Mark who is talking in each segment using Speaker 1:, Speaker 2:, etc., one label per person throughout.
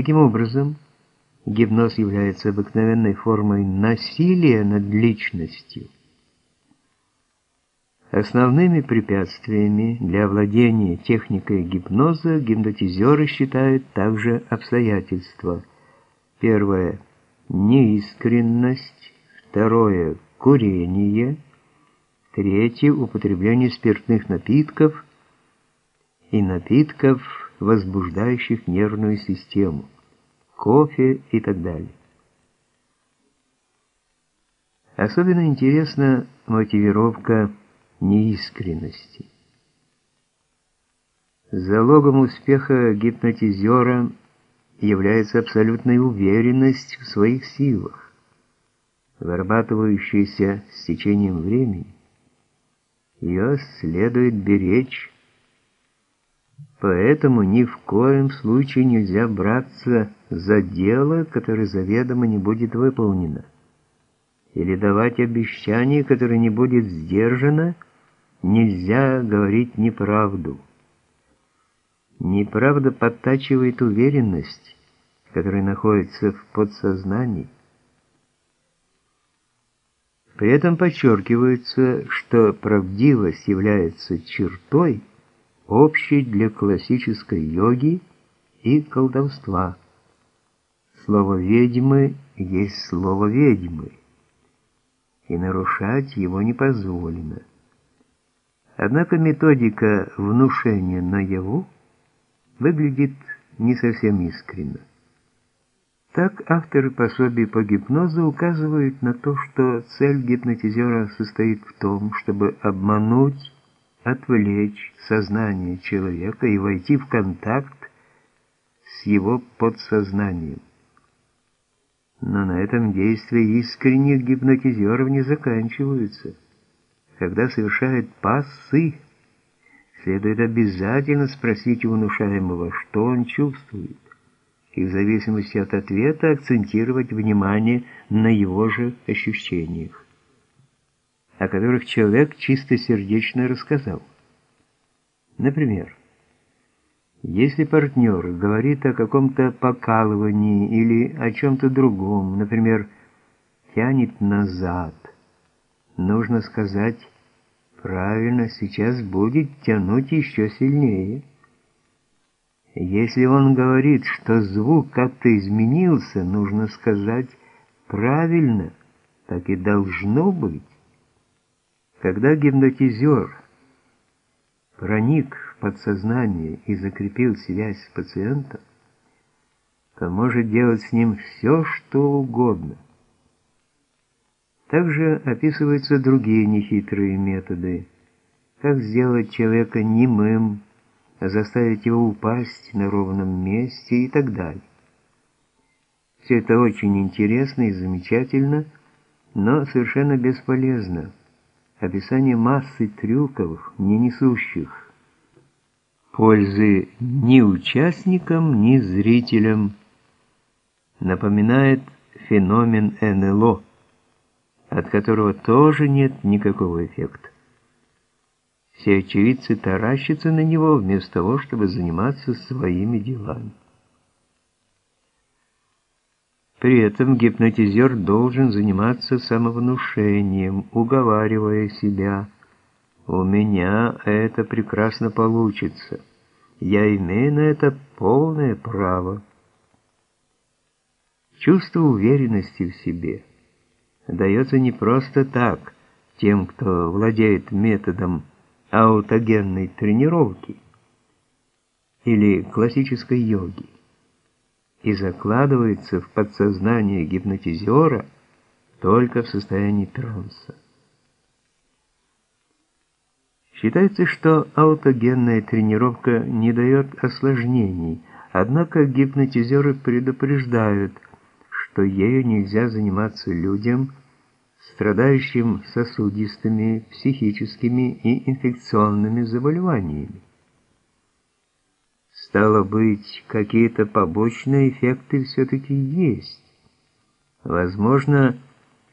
Speaker 1: Таким образом, гипноз является обыкновенной формой насилия над личностью. Основными препятствиями для овладения техникой гипноза гипнотизеры считают также обстоятельства. Первое – неискренность. Второе – курение. Третье – употребление спиртных напитков и напитков, возбуждающих нервную систему, кофе и так далее. Особенно интересна мотивировка неискренности. Залогом успеха гипнотизера является абсолютная уверенность в своих силах, вырабатывающаяся с течением времени. Ее следует беречь, поэтому ни в коем случае нельзя браться за дело, которое заведомо не будет выполнено, или давать обещание, которое не будет сдержано, Нельзя говорить неправду. Неправда подтачивает уверенность, которая находится в подсознании. При этом подчеркивается, что правдивость является чертой, общей для классической йоги и колдовства. Слово «ведьмы» есть слово «ведьмы», и нарушать его не позволено. Однако методика внушения наяву выглядит не совсем искренно. Так авторы пособий по гипнозу указывают на то, что цель гипнотизера состоит в том, чтобы обмануть, отвлечь сознание человека и войти в контакт с его подсознанием. Но на этом действия искренних гипнотизеров не заканчиваются – когда совершает пассы, следует обязательно спросить у внушаемого, что он чувствует, и в зависимости от ответа акцентировать внимание на его же ощущениях, о которых человек чистосердечно рассказал. Например, если партнер говорит о каком-то покалывании или о чем-то другом, например, тянет назад, нужно сказать Правильно, сейчас будет тянуть еще сильнее. Если он говорит, что звук как-то изменился, нужно сказать правильно, так и должно быть. Когда гипнотизер проник в подсознание и закрепил связь с пациентом, то может делать с ним все, что угодно – также описываются другие нехитрые методы. Как сделать человека немым, заставить его упасть на ровном месте и так далее. Все это очень интересно и замечательно, но совершенно бесполезно. Описание массы трюков, не несущих пользы ни участникам, ни зрителям, напоминает феномен НЛО от которого тоже нет никакого эффекта. Все очевидцы таращатся на него вместо того, чтобы заниматься своими делами. При этом гипнотизер должен заниматься самовнушением, уговаривая себя. «У меня это прекрасно получится, я имею на это полное право». Чувство уверенности в себе – дается не просто так тем, кто владеет методом аутогенной тренировки или классической йоги и закладывается в подсознание гипнотизера только в состоянии транса. Считается, что аутогенная тренировка не дает осложнений, однако гипнотизеры предупреждают, что ею нельзя заниматься людям, страдающим сосудистыми, психическими и инфекционными заболеваниями. Стало быть, какие-то побочные эффекты все-таки есть. Возможно,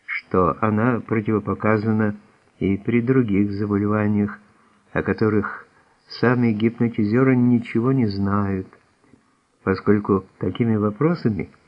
Speaker 1: что она противопоказана и при других заболеваниях, о которых сами гипнотизеры ничего не знают, поскольку такими вопросами